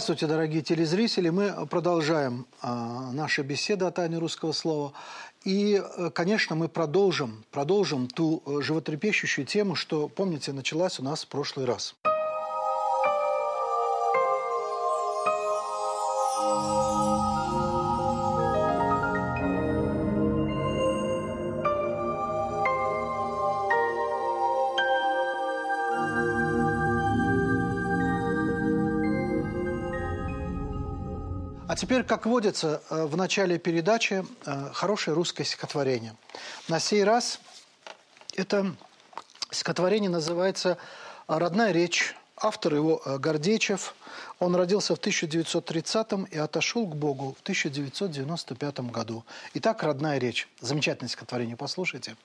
Здравствуйте, дорогие телезрители. Мы продолжаем э, наши беседы о тайне русского слова. И, э, конечно, мы продолжим, продолжим ту э, животрепещущую тему, что, помните, началась у нас в прошлый раз. А теперь, как водится э, в начале передачи, э, хорошее русское стихотворение. На сей раз это стихотворение называется «Родная речь». Автор его э, Гордечев. Он родился в 1930 и отошел к Богу в 1995 году. Итак, «Родная речь». Замечательное стихотворение, послушайте.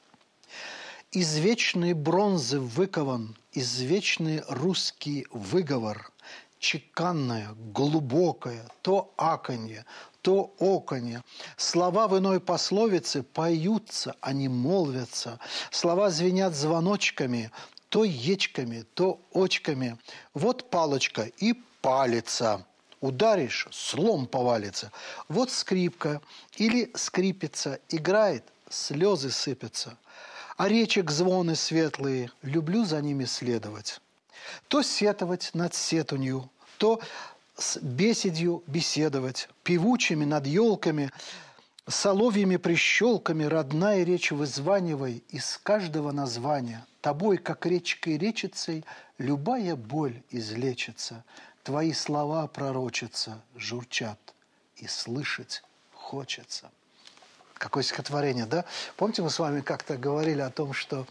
«Из вечной бронзы выкован, извечный русский выговор – чеканное, глубокое, то аканье, то оканье. Слова в иной пословице поются, а не молвятся. Слова звенят звоночками, то ечками, то очками. Вот палочка и палица. Ударишь, слом повалится. Вот скрипка или скрипится, играет, слезы сыпятся. А речек звоны светлые, люблю за ними следовать. То сетовать над сетунью, то с беседью беседовать, певучими над елками, соловьями прищелками родная речь вызванивай из каждого названия. Тобой, как речкой речицей, любая боль излечится. Твои слова пророчатся, журчат, и слышать хочется. Какое стихотворение, да? Помните, мы с вами как-то говорили о том, что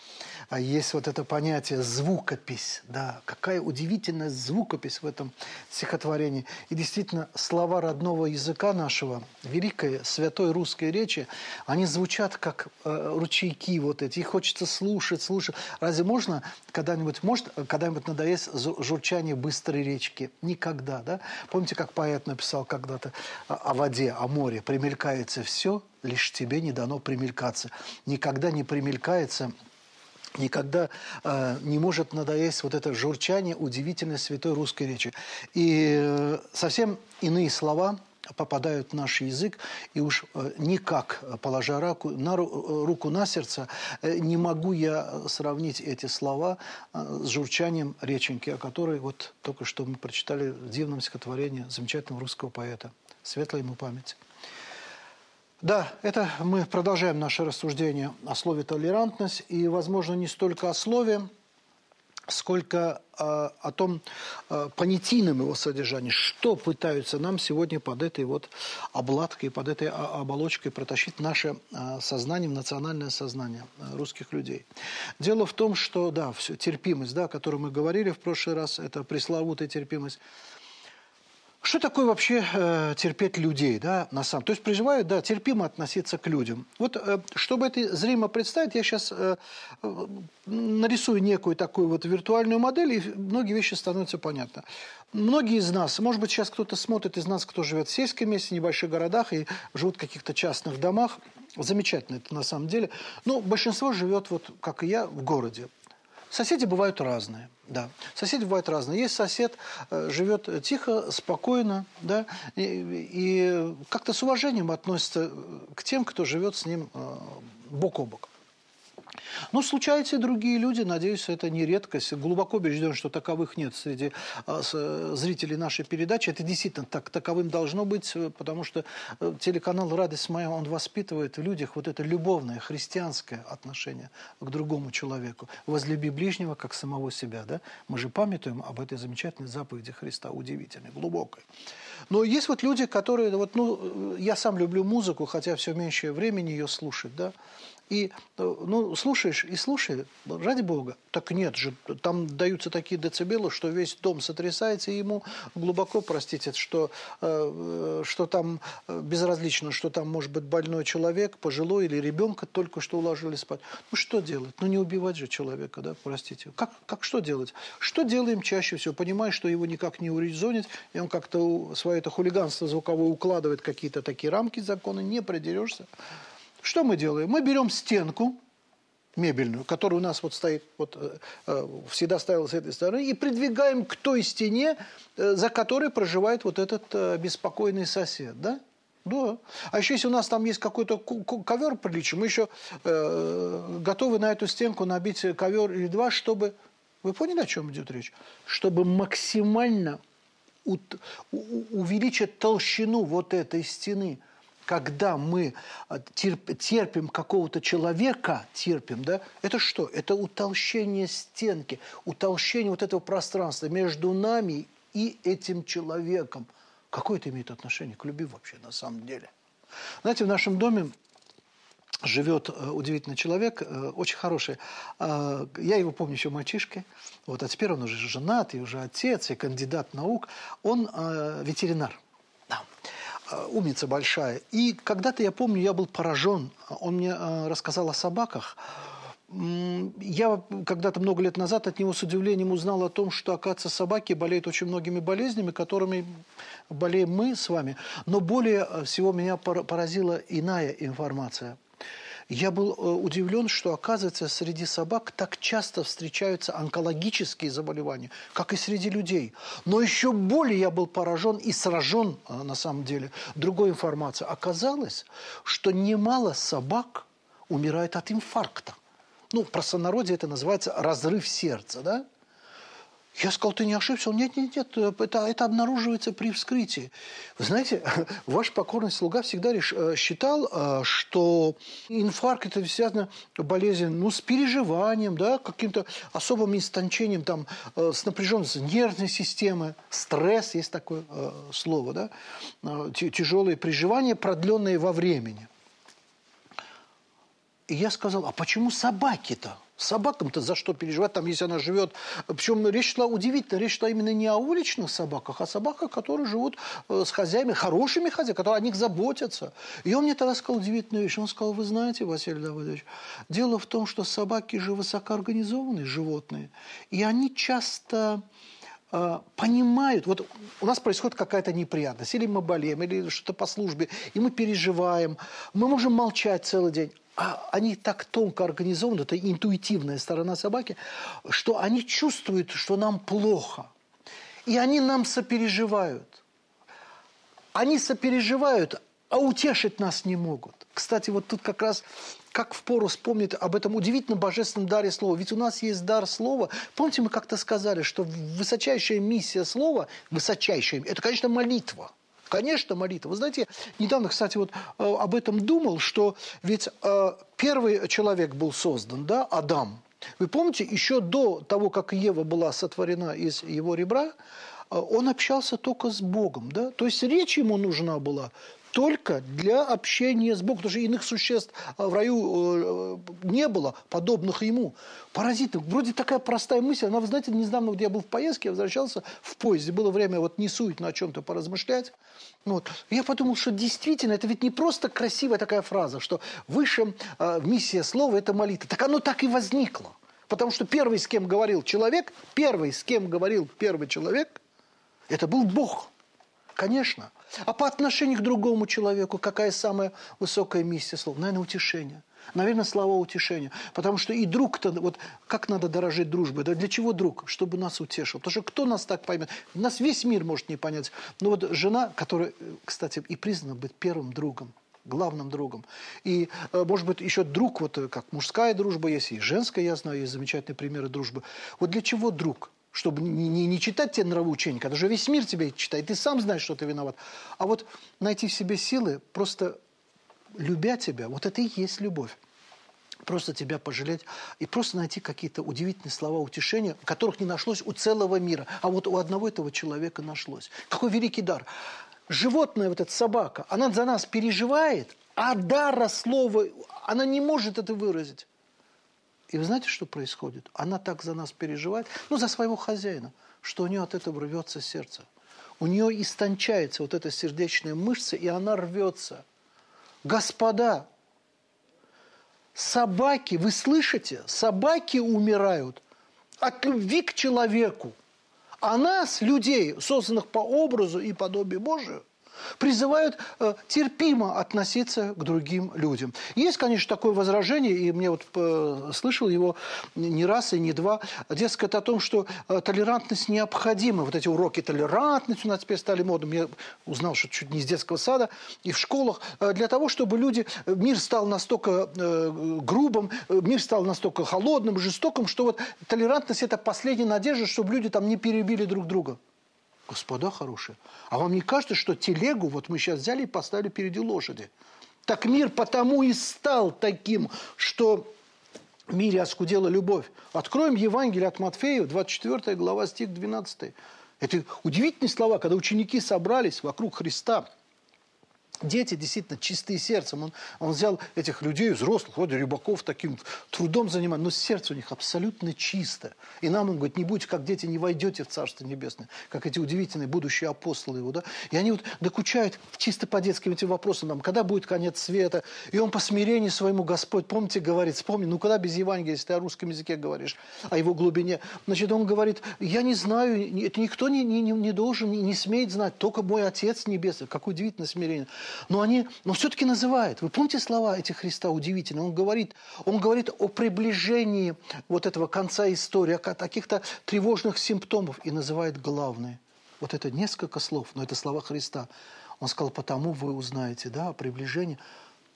а, есть вот это понятие звукопись, да? Какая удивительная звукопись в этом стихотворении. И действительно, слова родного языка нашего, великой святой русской речи, они звучат как э, ручейки вот эти. Их хочется слушать, слушать. Разве можно когда-нибудь, может когда-нибудь надоесть журчание быстрой речки? Никогда, да? Помните, как поэт написал когда-то о воде, о море? Примелькается все, лишь тебе не дано примелькаться. Никогда не примелькается никогда э, не может надоесть вот это журчание удивительной святой русской речи. И э, совсем иные слова попадают в наш язык, и уж э, никак, положа руку на, руку на сердце, э, не могу я сравнить эти слова э, с журчанием реченьки, о которой вот только что мы прочитали в дивном стихотворении замечательного русского поэта. Светлая ему память. Да, это мы продолжаем наше рассуждение о слове «толерантность». И, возможно, не столько о слове, сколько э, о том э, понятийном его содержании, что пытаются нам сегодня под этой вот обладкой, под этой оболочкой протащить наше э, сознание, национальное сознание русских людей. Дело в том, что, да, все, терпимость, да, о которой мы говорили в прошлый раз, это пресловутая терпимость – что такое вообще э, терпеть людей, да, на самом? То есть призывают, да, терпимо относиться к людям. Вот, э, чтобы это зримо представить, я сейчас э, э, нарисую некую такую вот виртуальную модель, и многие вещи становятся понятны. Многие из нас, может быть, сейчас кто-то смотрит из нас, кто живет в сельском месте, в небольших городах и живут в каких-то частных домах. Замечательно это на самом деле. Но большинство живет, вот, как и я, в городе. Соседи бывают разные, да. Соседи бывают разные. Есть сосед, э, живет тихо, спокойно, да, и, и как-то с уважением относится к тем, кто живет с ним э, бок о бок. Но случаются и другие люди, надеюсь, это не редкость. Глубоко убежден, что таковых нет среди а, зрителей нашей передачи. Это действительно так, таковым должно быть, э, потому что э, телеканал «Радость моя», он воспитывает в людях вот это любовное, христианское отношение к другому человеку. Возлюби ближнего, как самого себя. Да? Мы же памятуем об этой замечательной заповеди Христа, удивительной, глубокой. Но есть вот люди, которые, вот, ну, я сам люблю музыку, хотя все меньше времени ее слушать, да, и, э, ну, слушаешь и слушай, ради бога. Так нет же, там даются такие децибелы, что весь дом сотрясается, и ему глубоко, простите, что, э, что там э, безразлично, что там может быть больной человек, пожилой или ребенка только что уложили спать. Ну, что делать? Ну, не убивать же человека, да, простите. Как, как что делать? Что делаем чаще всего? Понимаешь, что его никак не урезонить, и он как-то свое это хулиганство звуковое укладывает какие-то такие рамки закона, не придерешься. Что мы делаем? Мы берем стенку, мебельную, которая у нас вот стоит, вот, э, э, всегда стояла с этой стороны, и придвигаем к той стене, э, за которой проживает вот этот беспокойный сосед, да? Да. А еще если у нас там есть какой-то ковер приличий, мы еще э, готовы на эту стенку набить ковер или два, чтобы... Вы поняли, о чем идет речь? Чтобы максимально у, у, увеличить толщину вот этой стены – когда мы э, терпим какого-то человека, терпим, да, это что? Это утолщение стенки, утолщение вот этого пространства между нами и этим человеком. Какое это имеет отношение к любви вообще на самом деле? Знаете, в нашем доме живет э, удивительный человек, э, очень хороший. Я его помню еще мальчишкой, вот, а теперь он уже женат, и уже отец, и кандидат наук. Он ветеринар. Э, умница большая. И когда-то, я помню, я был поражен. Он мне э, рассказал о собаках. Я когда-то много лет назад от него с удивлением узнал о том, что, оказывается, собаки болеют очень многими болезнями, которыми болеем мы с вами. Но более всего меня поразила иная информация – я был э, удивлен, что, оказывается, среди собак так часто встречаются онкологические заболевания, как и среди людей. Но еще более я был поражен и сражен, э, на самом деле, другой информацией. Оказалось, что немало собак умирает от инфаркта. Ну, в простонародье это называется разрыв сердца, да? Я сказал, ты не ошибся? Он, нет, нет, нет, это, это обнаруживается при вскрытии. Вы знаете, ваш покорный слуга всегда реш, э, считал, э, что инфаркт – это связано болезнь ну, с переживанием, да, каким-то особым истончением, там, э, с напряженностью нервной системы, стресс, есть такое слово, да, тяжелые переживания, продленные во времени. И я сказал, а почему собаки-то? Собакам-то за что переживать, там, если она живет... Причем речь шла удивительно, речь шла именно не о уличных собаках, а о собаках, которые живут э, с хозяями, хорошими хозяями, которые о них заботятся. И он мне тогда сказал удивительную вещь. Он сказал, вы знаете, Василий Давыдович, дело в том, что собаки же высокоорганизованные животные, и они часто э, понимают, вот у нас происходит какая-то неприятность, или мы болеем, или что-то по службе, и мы переживаем, мы можем молчать целый день, а они так тонко организованы, это интуитивная сторона собаки, что они чувствуют, что нам плохо. И они нам сопереживают. Они сопереживают, а утешить нас не могут. Кстати, вот тут как раз как в пору вспомнить об этом удивительном божественном даре слова. Ведь у нас есть дар слова. Помните, мы как-то сказали, что высочайшая миссия слова, высочайшая, это, конечно, молитва – Конечно, молитва. Вы знаете, недавно, кстати, вот э, об этом думал, что ведь э, первый человек был создан, да, Адам. Вы помните, еще до того, как Ева была сотворена из его ребра, э, он общался только с Богом, да? То есть речь ему нужна была только для общения с Богом, потому что иных существ э, в раю э, не было, подобных ему. Паразиты. Вроде такая простая мысль. Она, вы знаете, недавно, где я был в поездке, я возвращался в поезде, было время вот не суетно о чем-то поразмышлять. Вот. Я подумал, что действительно, это ведь не просто красивая такая фраза, что выше э, миссия слова – это молитва. Так оно так и возникло. Потому что первый, с кем говорил человек, первый, с кем говорил первый человек, это был Бог. Конечно. А по отношению к другому человеку какая самая высокая миссия слова? Наверное, утешение. Наверное, слова утешения. Потому что и друг-то, вот как надо дорожить дружбой? Да для чего друг? Чтобы нас утешил. Потому что кто нас так поймет? Нас весь мир может не понять. Но вот жена, которая, кстати, и признана быть первым другом, главным другом. И, э, может быть, еще друг, вот э, как мужская дружба есть, и женская, я знаю, есть замечательные примеры дружбы. Вот для чего друг? Чтобы не, не, не читать тебе нравоучение, когда же весь мир тебе читает, ты сам знаешь, что ты виноват. А вот найти в себе силы, просто любя тебя, вот это и есть любовь. Просто тебя пожалеть и просто найти какие-то удивительные слова утешения, которых не нашлось у целого мира. А вот у одного этого человека нашлось. Какой великий дар. Животное, вот эта собака, она за нас переживает, а дара слова, она не может это выразить. И вы знаете, что происходит? Она так за нас переживает, ну, за своего хозяина, что у нее от этого рвется сердце. У нее истончается вот эта сердечная мышца, и она рвется. Господа, собаки, вы слышите? Собаки умирают от любви к человеку. А нас, людей, созданных по образу и подобию Божию, Призывают э, терпимо относиться к другим людям. Есть, конечно, такое возражение, и мне вот э, слышал его не раз и не два, дескать, о том, что э, толерантность необходима. Вот эти уроки толерантности у нас теперь стали модным. Я узнал, что чуть не из детского сада и в школах. Э, для того, чтобы люди... Э, мир стал настолько э, грубым, э, мир стал настолько холодным, жестоким, что вот толерантность – это последняя надежда, чтобы люди там не перебили друг друга. Господа хорошие, а вам не кажется, что телегу вот мы сейчас взяли и поставили впереди лошади? Так мир потому и стал таким, что в мире оскудела любовь. Откроем Евангелие от Матфея, 24 глава, стих 12. Это удивительные слова, когда ученики собрались вокруг Христа – Дети действительно чистые сердцем. Он, он взял этих людей, взрослых, вот рыбаков таким трудом занимать, но сердце у них абсолютно чисто. И нам он говорит, не будьте как дети, не войдете в Царство Небесное, как эти удивительные будущие апостолы его. Да? И они вот докучают чисто по детским этим вопросам, нам, когда будет конец света. И он по смирению своему Господь, помните, говорит, вспомни, ну когда без Евангелия, если ты о русском языке говоришь, о его глубине. Значит, он говорит, я не знаю, это никто не, не, не должен, не, не смеет знать, только мой Отец Небесный. Какое удивительное смирение. Но они, но все-таки называют. Вы помните слова этих Христа удивительные? Он говорит, он говорит о приближении вот этого конца истории, о каких-то тревожных симптомов и называет главное. Вот это несколько слов, но это слова Христа. Он сказал, потому вы узнаете, да, о приближении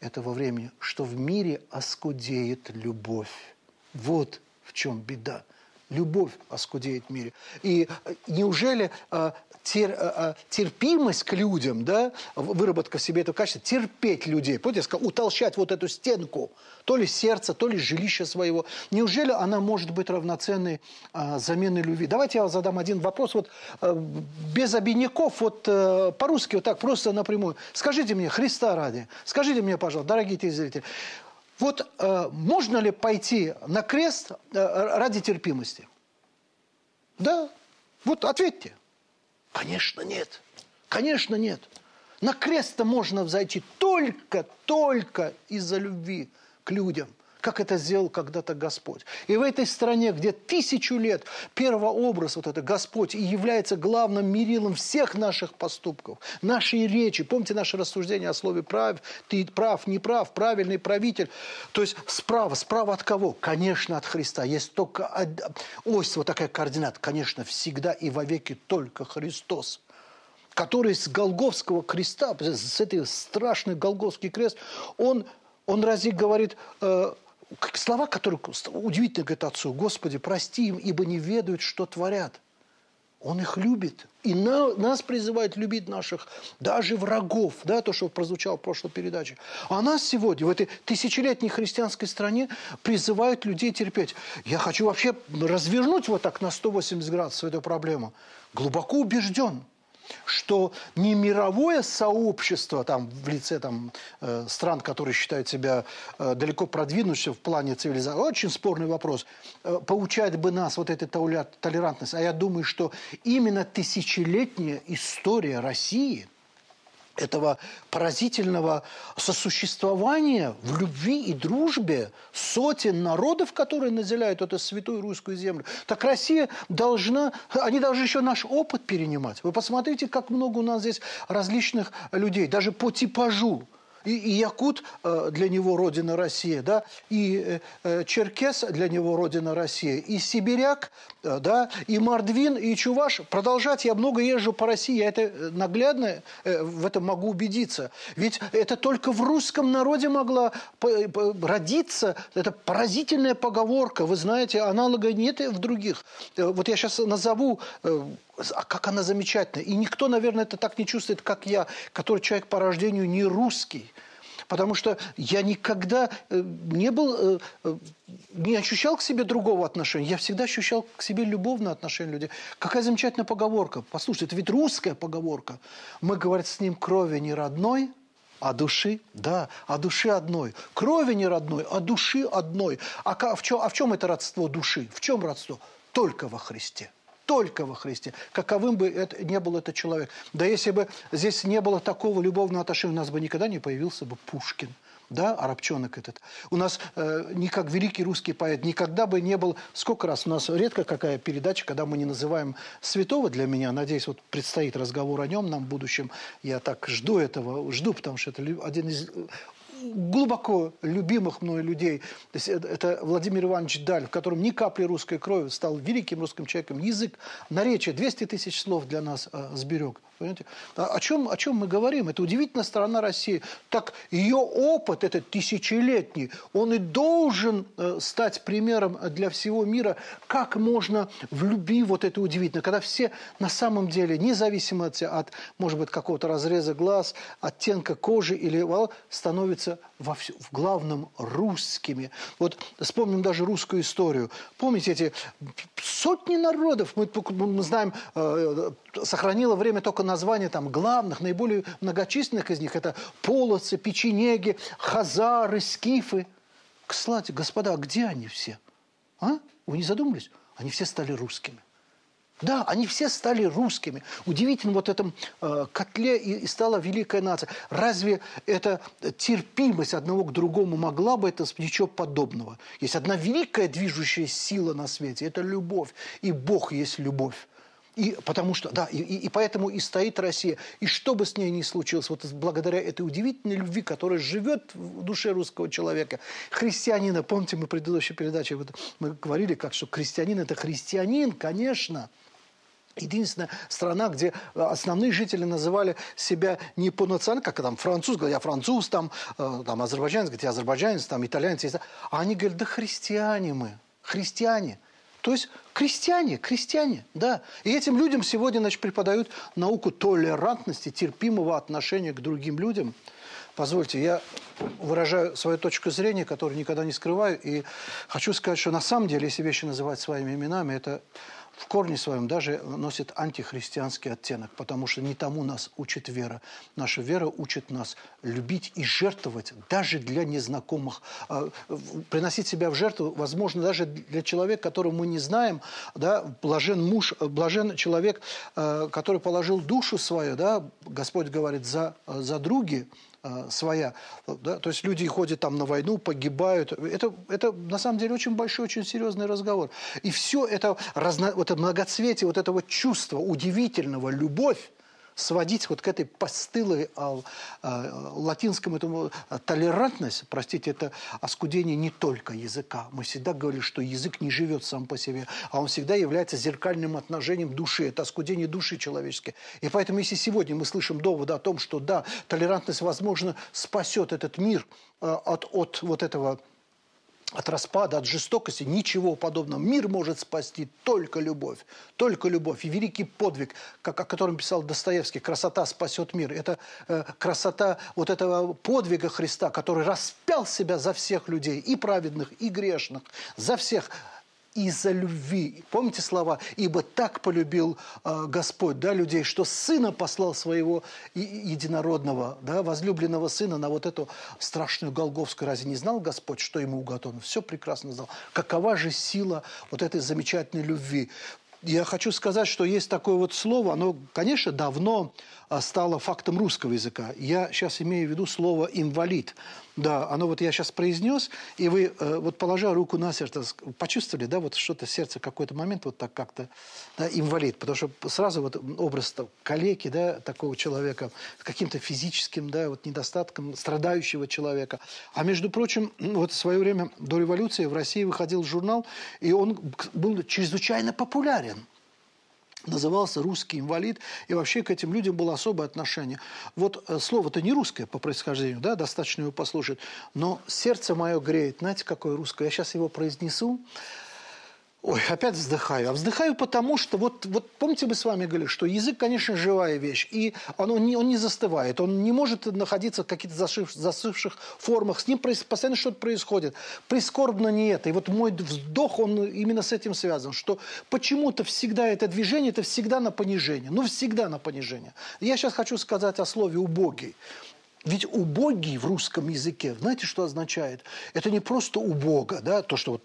этого времени, что в мире оскудеет любовь. Вот в чем беда. Любовь оскудеет в мире. И э, неужели э, тер, э, э, терпимость к людям, да, выработка в себе этого качества, терпеть людей, помните, я сказал, утолщать вот эту стенку, то ли сердца, то ли жилища своего. Неужели она может быть равноценной а, заменой любви? Давайте я вам задам один вопрос, вот а, без обиняков, вот а, по-русски вот так просто напрямую. Скажите мне, Христа ради, скажите мне, пожалуйста, дорогие телезрители, вот а, можно ли пойти на крест а, ради терпимости? Да, вот ответьте. Конечно, нет. Конечно, нет. На крест-то можно взойти только, только из-за любви к людям, как это сделал когда-то Господь. И в этой стране, где тысячу лет первообраз вот это Господь и является главным мерилом всех наших поступков, нашей речи. Помните наше рассуждение о слове «прав», «ты прав», «не прав», «правильный правитель». То есть справа, справа от кого? Конечно, от Христа. Есть только ось, вот такая координат. Конечно, всегда и вовеки только Христос который с Голговского креста, с этой страшный Голговский крест, он, он разве говорит, э, слова, которые удивительно говорит отцу, «Господи, прости им, ибо не ведают, что творят». Он их любит. И на, нас призывает любить наших даже врагов. Да, то, что прозвучало в прошлой передаче. А нас сегодня, в этой тысячелетней христианской стране, призывают людей терпеть. Я хочу вообще развернуть вот так на 180 градусов эту проблему. Глубоко убежден – что не мировое сообщество там, в лице там, э, стран, которые считают себя э, далеко продвинувшимся в плане цивилизации, очень спорный вопрос, э, получает бы нас вот эта толерантность. А я думаю, что именно тысячелетняя история России – этого поразительного сосуществования в любви и дружбе сотен народов, которые населяют эту святую русскую землю. Так Россия должна, они должны еще наш опыт перенимать. Вы посмотрите, как много у нас здесь различных людей, даже по типажу и, и якут э, для него родина Россия, да, и э, э, черкес для него родина Россия, и сибиряк, да, и мордвин, и чуваш. Продолжать я много езжу по России, я это наглядно в этом могу убедиться. Ведь это только в русском народе могла родиться эта поразительная поговорка. Вы знаете, аналога нет в других. Вот я сейчас назову а как она замечательна. И никто, наверное, это так не чувствует, как я, который человек по рождению не русский. Потому что я никогда э, не был, э, э, не ощущал к себе другого отношения. Я всегда ощущал к себе любовное отношение людей. Какая замечательная поговорка. Послушайте, это ведь русская поговорка. Мы, говорят, с ним крови не родной, а души, да, а души одной. Крови не родной, а души одной. А в чем, а в чем это родство души? В чем родство? Только во Христе только во Христе, каковым бы это, не был этот человек. Да если бы здесь не было такого любовного отношения, у нас бы никогда не появился бы Пушкин. да, арабчонок этот. У нас э, не великий русский поэт, никогда бы не был... Сколько раз у нас редко какая передача, когда мы не называем святого для меня. Надеюсь, вот предстоит разговор о нем нам в будущем. Я так жду этого, жду, потому что это один из глубоко любимых мной людей. Это Владимир Иванович Даль, в котором ни капли русской крови, стал великим русским человеком. Язык, наречие, 200 тысяч слов для нас э, сберег. Понимаете? А о чем, о чем мы говорим? Это удивительная страна России. Так ее опыт, этот тысячелетний, он и должен э, стать примером для всего мира, как можно в любви вот это удивительно, когда все на самом деле, независимо от, от может быть, какого-то разреза глаз, оттенка кожи или волос, становятся во все, в главном русскими. Вот вспомним даже русскую историю. Помните эти сотни народов, мы, мы знаем, э, сохранило время только название там главных, наиболее многочисленных из них. Это полоцы, печенеги, хазары, скифы. Кстати, господа, а где они все? А? Вы не задумались? Они все стали русскими. Да, они все стали русскими. Удивительно, вот этом э, котле и, и стала великая нация. Разве эта терпимость одного к другому могла бы это ничего подобного? Есть одна великая движущая сила на свете – это любовь. И Бог есть любовь. И потому что, да, и, и поэтому и стоит Россия. И что бы с ней ни случилось, вот благодаря этой удивительной любви, которая живет в душе русского человека, христианина, помните, мы в предыдущей передаче мы говорили, как, что христианин – это христианин, конечно, Единственная страна, где основные жители называли себя не по национальности, как там француз, говорят, я француз, там, э, там азербайджанец, говорит, я азербайджанец, там итальянец. А они говорят, да христиане мы, христиане. То есть крестьяне, крестьяне, да. И этим людям сегодня значит, преподают науку толерантности, терпимого отношения к другим людям. Позвольте, я выражаю свою точку зрения, которую никогда не скрываю, и хочу сказать, что на самом деле, если вещи называть своими именами, это в корне своем даже носит антихристианский оттенок, потому что не тому нас учит вера. Наша вера учит нас любить и жертвовать даже для незнакомых, а, приносить себя в жертву, возможно, даже для человека, которого мы не знаем, да, блажен муж, блажен человек, а, который положил душу свою, да, Господь говорит, за, за други, своя. Да? То есть люди ходят там на войну, погибают. Это, это на самом деле очень большой, очень серьезный разговор. И все это, разно, вот это многоцветие, вот этого чувства удивительного, любовь, сводить вот к этой постылой а, а, латинскому этому а, толерантность, простите, это оскудение не только языка. Мы всегда говорили, что язык не живет сам по себе, а он всегда является зеркальным отношением души. Это оскудение души человеческой. И поэтому, если сегодня мы слышим доводы о том, что да, толерантность, возможно, спасет этот мир а, от, от вот этого от распада, от жестокости, ничего подобного. Мир может спасти только любовь, только любовь. И великий подвиг, как, о котором писал Достоевский, «Красота спасет мир». Это э, красота вот этого подвига Христа, который распял себя за всех людей, и праведных, и грешных, за всех из-за любви. Помните слова? «Ибо так полюбил э, Господь да, людей, что Сына послал своего единородного, да, возлюбленного Сына на вот эту страшную Голговскую. Разве не знал Господь, что ему уготовано? Все прекрасно знал. Какова же сила вот этой замечательной любви? Я хочу сказать, что есть такое вот слово, оно, конечно, давно а, стало фактом русского языка. Я сейчас имею в виду слово «инвалид». Да, оно вот я сейчас произнес, и вы, э, вот положа руку на сердце, почувствовали, да, вот что-то сердце какой-то момент вот так как-то, да, инвалид, потому что сразу вот образ калеки, да, такого человека, с каким-то физическим, да, вот недостатком, страдающего человека. А между прочим, вот в свое время до революции в России выходил журнал, и он был чрезвычайно популярен назывался «русский инвалид», и вообще к этим людям было особое отношение. Вот э, слово-то не русское по происхождению, да, достаточно его послушать, но сердце мое греет, знаете, какое русское? Я сейчас его произнесу, Ой, опять вздыхаю. А вздыхаю потому, что вот, вот помните, мы с вами говорили, что язык, конечно, живая вещь, и он, не, он не застывает, он не может находиться в каких-то зашив, засывших формах, с ним постоянно что-то происходит. Прискорбно не это. И вот мой вздох, он именно с этим связан, что почему-то всегда это движение, это всегда на понижение. Ну, всегда на понижение. Я сейчас хочу сказать о слове «убогий». Ведь убогий в русском языке, знаете, что означает? Это не просто убого, да, то, что вот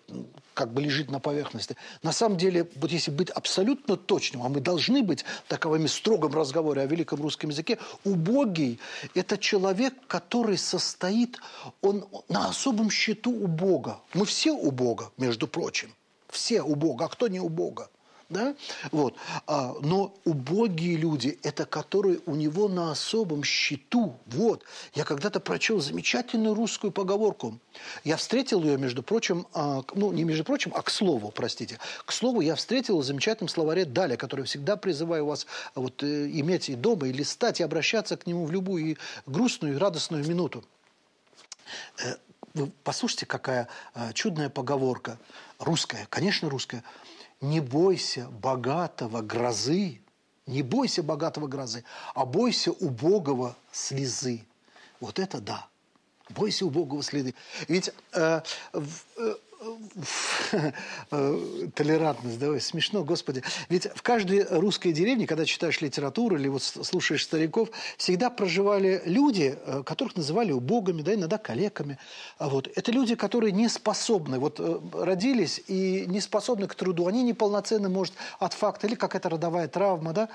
как бы лежит на поверхности. На самом деле, вот если быть абсолютно точным, а мы должны быть таковыми строгом разговоре о великом русском языке, убогий – это человек, который состоит, он на особом счету у Бога. Мы все у Бога, между прочим. Все у Бога. А кто не у Бога? Да? Вот. А, но убогие люди – это которые у него на особом счету. Вот. Я когда-то прочел замечательную русскую поговорку. Я встретил ее, между прочим, а, ну, не между прочим, а к слову, простите. К слову, я встретил в замечательном словаре Даля, который всегда призываю вас вот, э, иметь и дома, и листать, и обращаться к нему в любую и грустную, и радостную минуту. Э, вы послушайте, какая э, чудная поговорка. Русская, конечно, русская – не бойся богатого грозы, не бойся богатого грозы, а бойся убогого слезы. Вот это да. Бойся убогого слезы. Ведь э, э, толерантность, давай, смешно, господи. Ведь в каждой русской деревне, когда читаешь литературу или вот слушаешь стариков, всегда проживали люди, э, которых называли убогами, да, иногда калеками. А вот. Это люди, которые не способны, вот э, родились и не способны к труду. Они неполноценны, может, от факта, или какая-то родовая травма, да.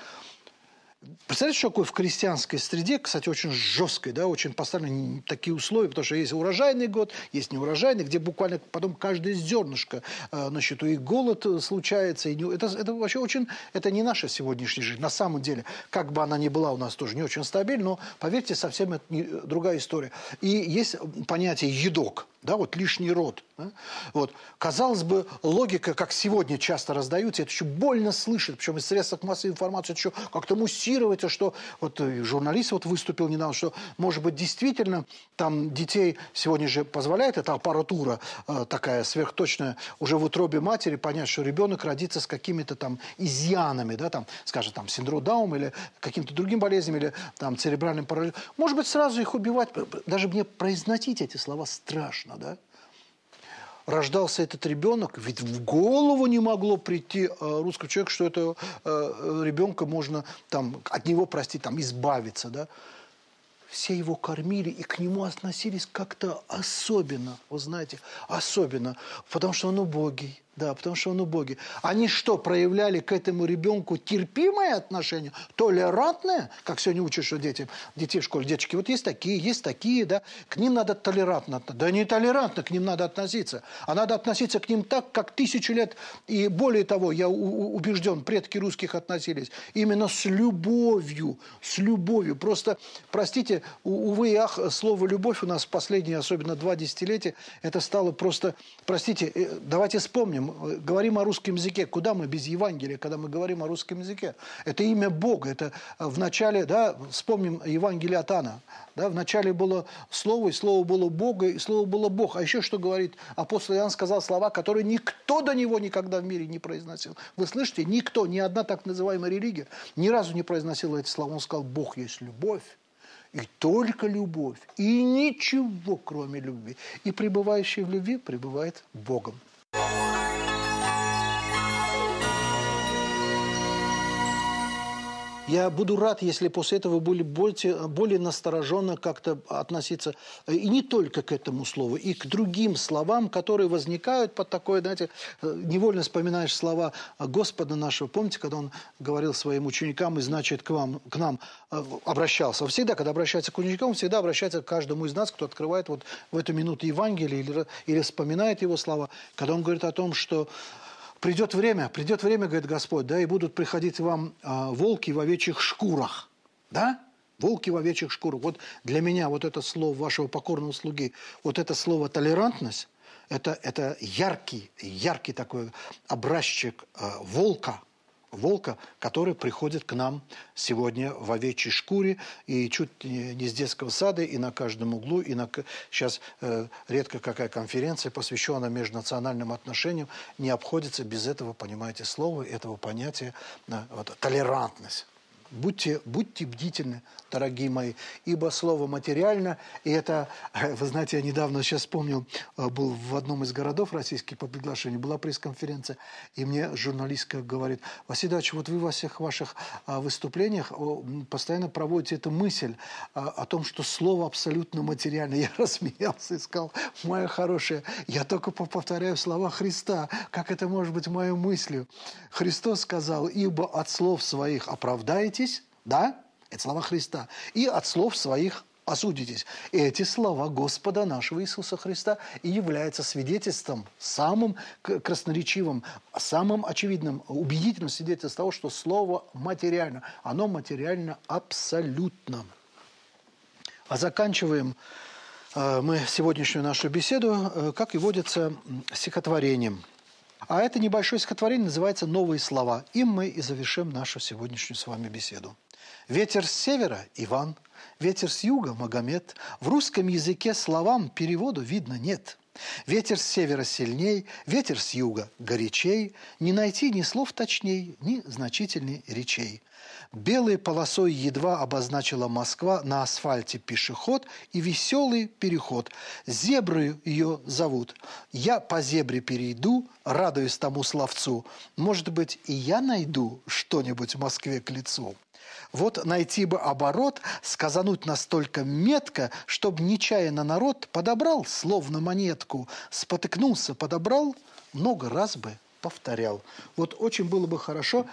Представляете, что такое в крестьянской среде, кстати, очень жесткой, да, очень поставлены такие условия, потому что есть урожайный год, есть неурожайный, где буквально потом каждое зернышко э, на и голод случается, и не, это, это вообще очень, это не наша сегодняшняя жизнь, на самом деле, как бы она ни была у нас тоже не очень стабильна, но, поверьте, совсем это не, другая история. И есть понятие «едок», да, вот лишний род. Да? Вот. Казалось бы, логика, как сегодня часто раздаются, это еще больно слышать, причем из средств массовой информации, это еще как-то муссируется, что вот журналист вот выступил недавно, что, может быть, действительно там детей сегодня же позволяет эта аппаратура э, такая сверхточная уже в утробе матери понять, что ребенок родится с какими-то там изъянами, да, там, скажем, там, синдром Даум или каким-то другим болезням, или там церебральным параличом. Может быть, сразу их убивать, даже мне произносить эти слова страшно да? рождался этот ребенок, ведь в голову не могло прийти э, русскому человеку, что этого э, ребенка можно там, от него, простить, там, избавиться. Да? Все его кормили и к нему относились как-то особенно, вы знаете, особенно, потому что он убогий, да, потому что он убогий. Они что, проявляли к этому ребенку терпимое отношение, толерантное, как сегодня учат, что дети, детей в школе, девочки, вот есть такие, есть такие, да, к ним надо толерантно, да не толерантно к ним надо относиться, а надо относиться к ним так, как тысячу лет, и более того, я убежден, предки русских относились именно с любовью, с любовью. Просто, простите, увы и ах, слово «любовь» у нас последние, особенно два десятилетия, это стало просто, простите, э, давайте вспомним, говорим о русском языке. Куда мы без Евангелия, когда мы говорим о русском языке? Это имя Бога. Это в начале, да, вспомним Евангелие от Анна. Да, в начале было Слово, и Слово было Бога, и Слово было Бог. А еще что говорит апостол Иоанн сказал слова, которые никто до него никогда в мире не произносил. Вы слышите? Никто, ни одна так называемая религия ни разу не произносила эти слова. Он сказал, Бог есть любовь. И только любовь, и ничего, кроме любви. И пребывающий в любви пребывает Богом. Música Я буду рад, если после этого были более, более настороженно как-то относиться э, и не только к этому слову, и к другим словам, которые возникают под такое, знаете, э, невольно вспоминаешь слова Господа нашего. Помните, когда он говорил своим ученикам и, значит, к, вам, к нам э, обращался? Всегда, когда обращается к ученикам, всегда обращается к каждому из нас, кто открывает вот в эту минуту Евангелие или, или вспоминает его слова, когда он говорит о том, что Придет время, придет время, говорит Господь, да, и будут приходить вам а, волки в овечьих шкурах. Да? Волки в овечьих шкурах. Вот для меня вот это слово вашего покорного слуги, вот это слово толерантность, это, это яркий, яркий такой образчик а, волка – волка, который приходит к нам сегодня в овечьей шкуре и чуть не с детского сада, и на каждом углу, и на... сейчас э, редко какая конференция, посвященная межнациональным отношениям, не обходится без этого, понимаете, слова, этого понятия, э, вот, толерантность. Будьте, будьте бдительны, дорогие мои, ибо слово материально, и это, вы знаете, я недавно сейчас вспомнил, э, был в одном из городов российских по приглашению, была пресс-конференция, и мне журналистка говорит, Василий Ильич, вот вы во всех ваших а, выступлениях постоянно проводите эту мысль о том, что слово абсолютно материально. Я рассмеялся и сказал, моя хорошая, я только повторяю слова Христа, как это может быть моей мыслью. Христос сказал, ибо от слов своих оправдаетесь, да, это слова Христа, и от слов своих осудитесь. И эти слова Господа нашего Иисуса Христа и являются свидетельством, самым красноречивым, самым очевидным, убедительным свидетельством того, что слово материально. Оно материально абсолютно. А заканчиваем э, мы сегодняшнюю нашу беседу, э, как и водится, стихотворением. А это небольшое стихотворение называется «Новые слова». Им мы и завершим нашу сегодняшнюю с вами беседу. Ветер с севера – Иван, ветер с юга – Магомед. В русском языке словам переводу видно нет. Ветер с севера сильней, ветер с юга горячей, Не найти ни слов точней, ни значительней речей. Белой полосой едва обозначила Москва на асфальте пешеход и веселый переход. Зебры ее зовут. Я по зебре перейду, радуюсь тому словцу. Может быть, и я найду что-нибудь в Москве к лицу. Вот найти бы оборот, сказануть настолько метко, чтобы нечаянно народ подобрал, словно монетку, спотыкнулся, подобрал, много раз бы повторял. Вот очень было бы хорошо,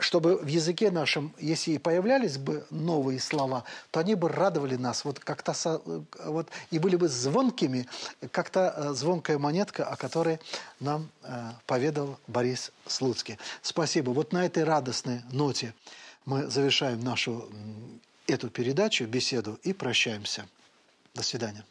чтобы в языке нашем, если и появлялись бы новые слова, то они бы радовали нас, вот как-то вот, и были бы звонкими, как-то э, звонкая монетка, о которой нам э, поведал Борис Слуцкий. Спасибо. Вот на этой радостной ноте мы завершаем нашу эту передачу, беседу и прощаемся. До свидания.